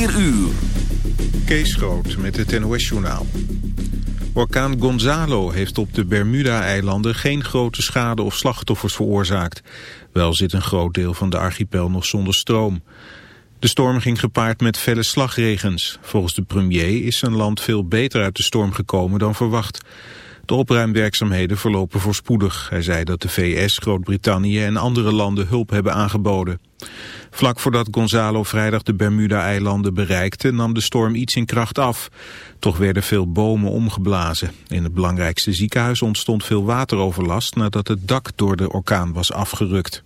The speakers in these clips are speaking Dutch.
4 uur. Kees Groot met het NOS-journaal. Orkaan Gonzalo heeft op de Bermuda-eilanden geen grote schade of slachtoffers veroorzaakt. Wel zit een groot deel van de archipel nog zonder stroom. De storm ging gepaard met felle slagregens. Volgens de premier is zijn land veel beter uit de storm gekomen dan verwacht. De opruimwerkzaamheden verlopen voorspoedig. Hij zei dat de VS, Groot-Brittannië en andere landen hulp hebben aangeboden. Vlak voordat Gonzalo vrijdag de Bermuda-eilanden bereikte nam de storm iets in kracht af. Toch werden veel bomen omgeblazen. In het belangrijkste ziekenhuis ontstond veel wateroverlast nadat het dak door de orkaan was afgerukt.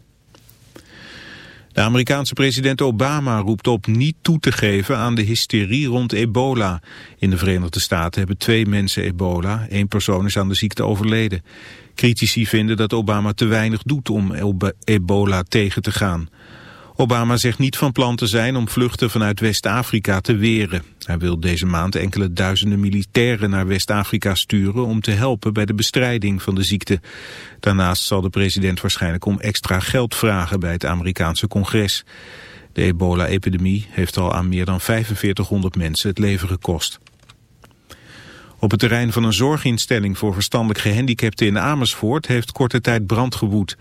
De Amerikaanse president Obama roept op niet toe te geven aan de hysterie rond ebola. In de Verenigde Staten hebben twee mensen ebola. Eén persoon is aan de ziekte overleden. Critici vinden dat Obama te weinig doet om ebola tegen te gaan. Obama zegt niet van plan te zijn om vluchten vanuit West-Afrika te weren. Hij wil deze maand enkele duizenden militairen naar West-Afrika sturen om te helpen bij de bestrijding van de ziekte. Daarnaast zal de president waarschijnlijk om extra geld vragen bij het Amerikaanse congres. De ebola-epidemie heeft al aan meer dan 4500 mensen het leven gekost. Op het terrein van een zorginstelling voor verstandelijk gehandicapten in Amersfoort heeft korte tijd brand gewoed.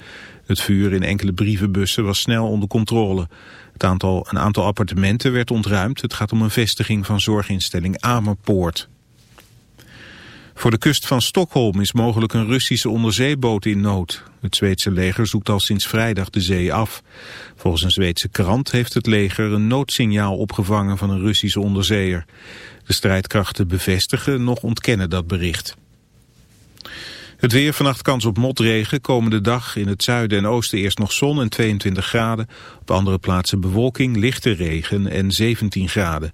Het vuur in enkele brievenbussen was snel onder controle. Het aantal, een aantal appartementen werd ontruimd. Het gaat om een vestiging van zorginstelling Amerpoort. Voor de kust van Stockholm is mogelijk een Russische onderzeeboot in nood. Het Zweedse leger zoekt al sinds vrijdag de zee af. Volgens een Zweedse krant heeft het leger een noodsignaal opgevangen van een Russische onderzeeër. De strijdkrachten bevestigen nog ontkennen dat bericht. Het weer vannacht kans op motregen. Komende dag in het zuiden en oosten eerst nog zon en 22 graden. Op andere plaatsen bewolking, lichte regen en 17 graden.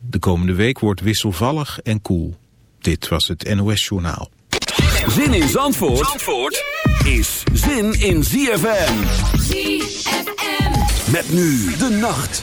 De komende week wordt wisselvallig en koel. Dit was het NOS Journaal. Zin in Zandvoort, Zandvoort is zin in ZFM. ZFM. Met nu de nacht.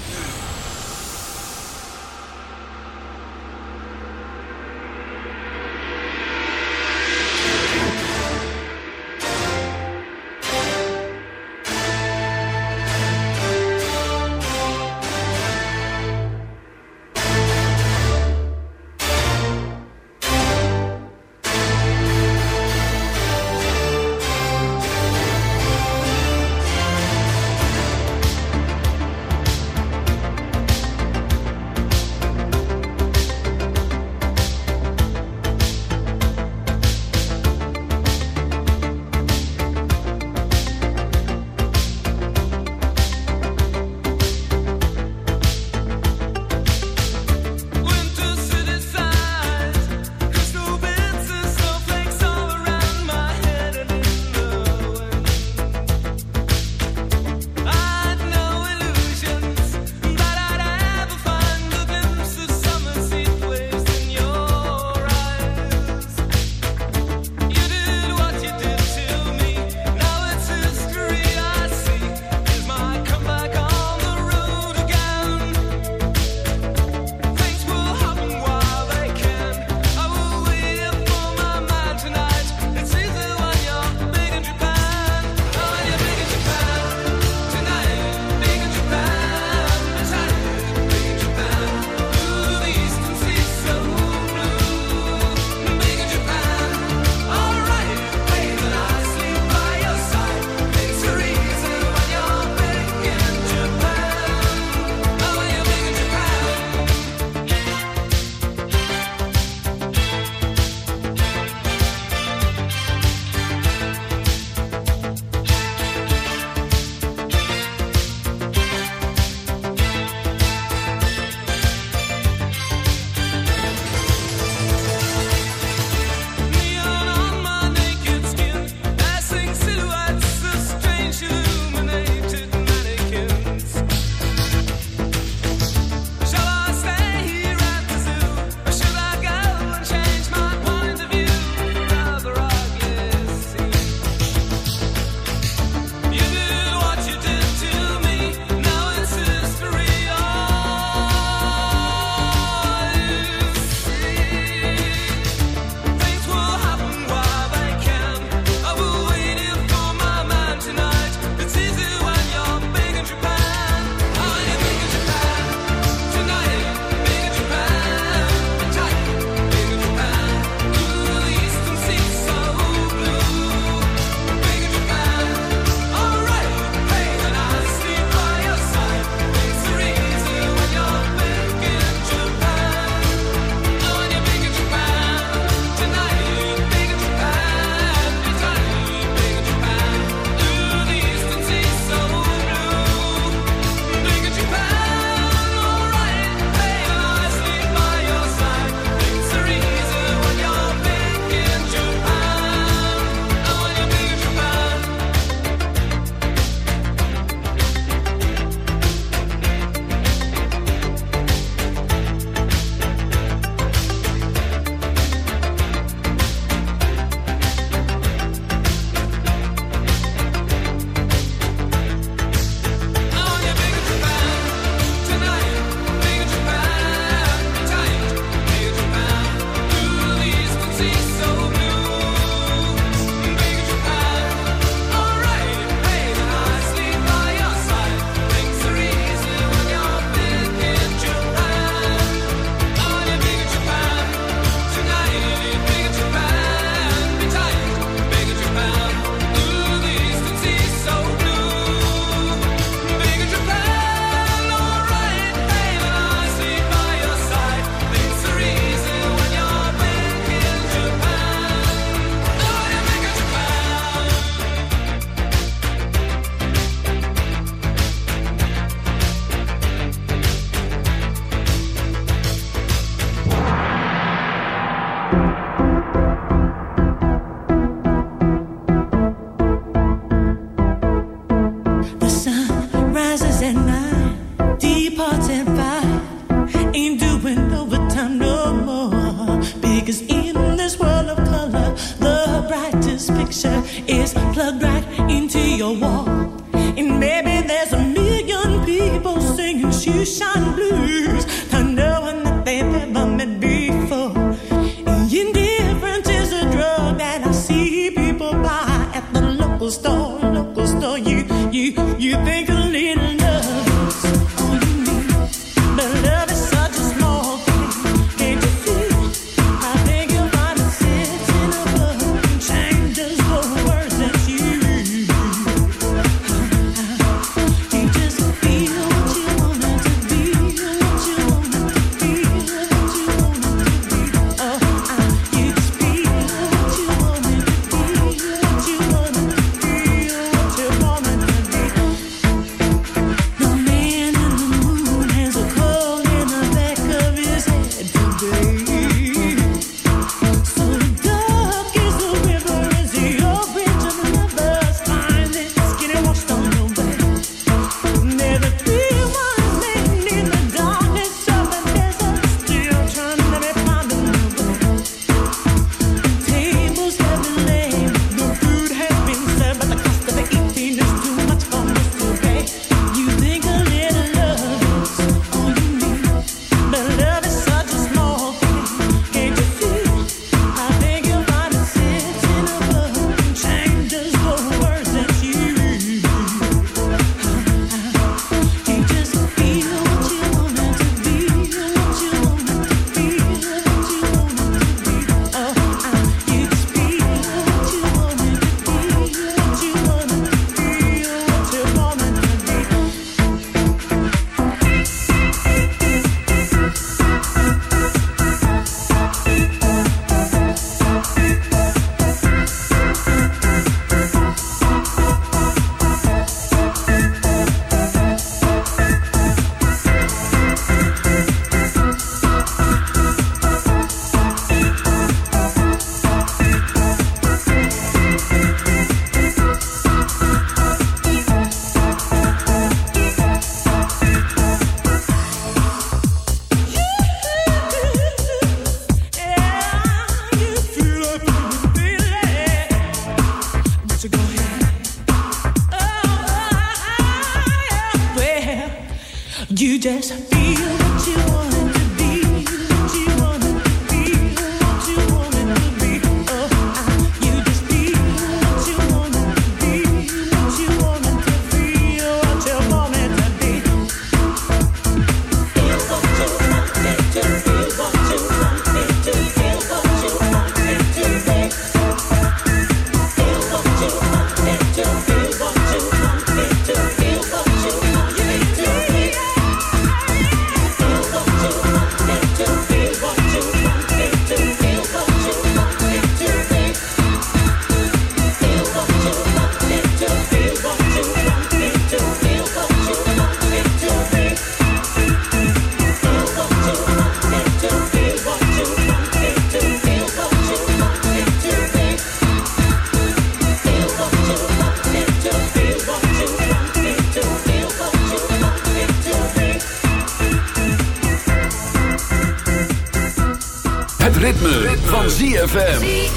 ZFM.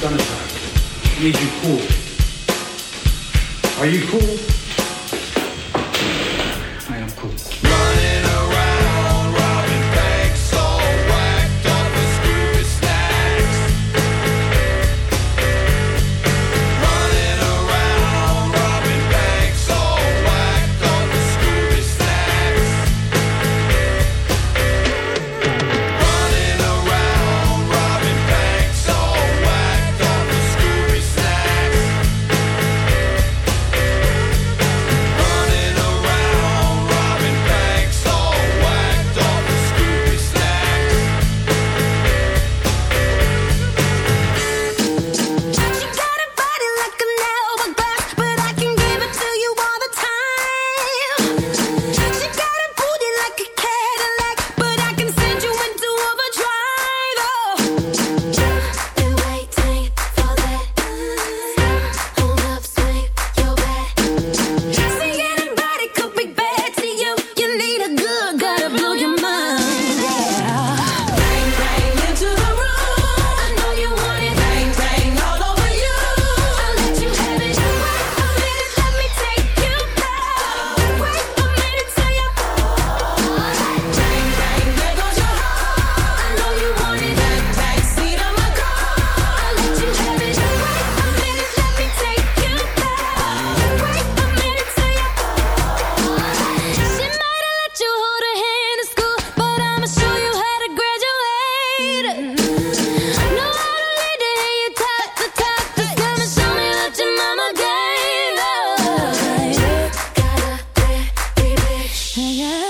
sun is out. I need you cool. Are you cool? yeah.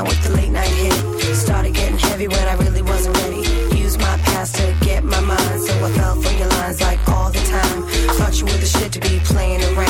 down with the late night hit. Started getting heavy when I really wasn't ready. Used my past to get my mind, so I fell for your lines like all the time. Thought you were the shit to be playing around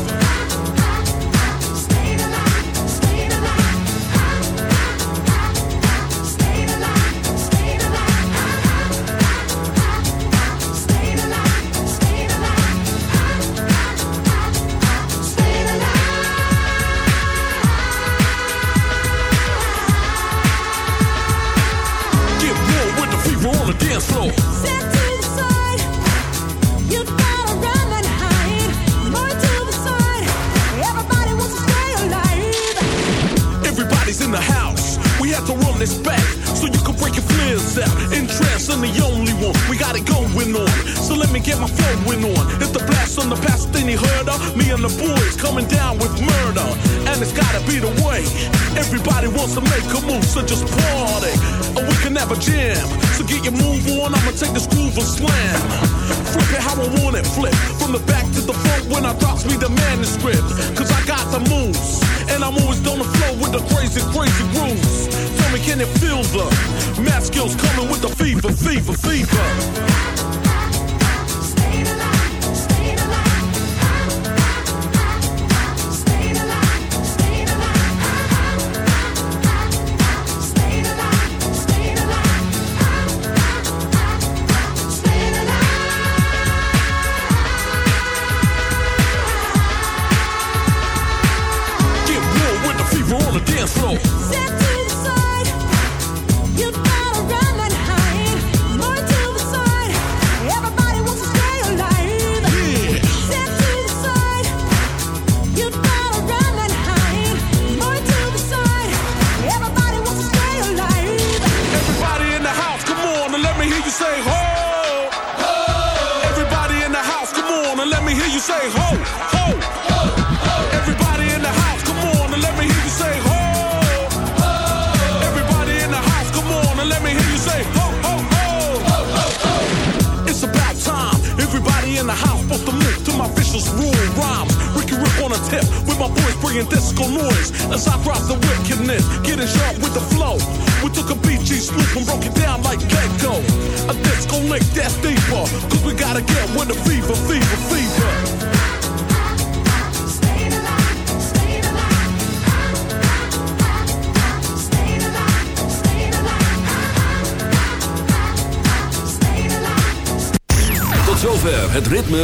Always on the flow with the crazy, crazy grooves. Tell me, can it feel the math skills coming with the fever, fever, fever?